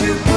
you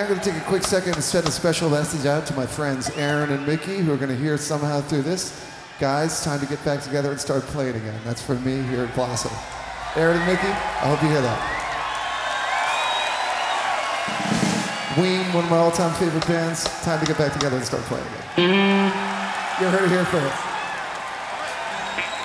am going to take a quick second to send a special message out to my friends Aaron and Mickey, who are going to hear somehow through this. Guys, time to get back together and start playing again. That's for me here at Blossom. Aaron and Mickey, I hope you hear that. Ween, one of my all-time favorite bands. Time to get back together and start playing again. Mm. You heard it here first.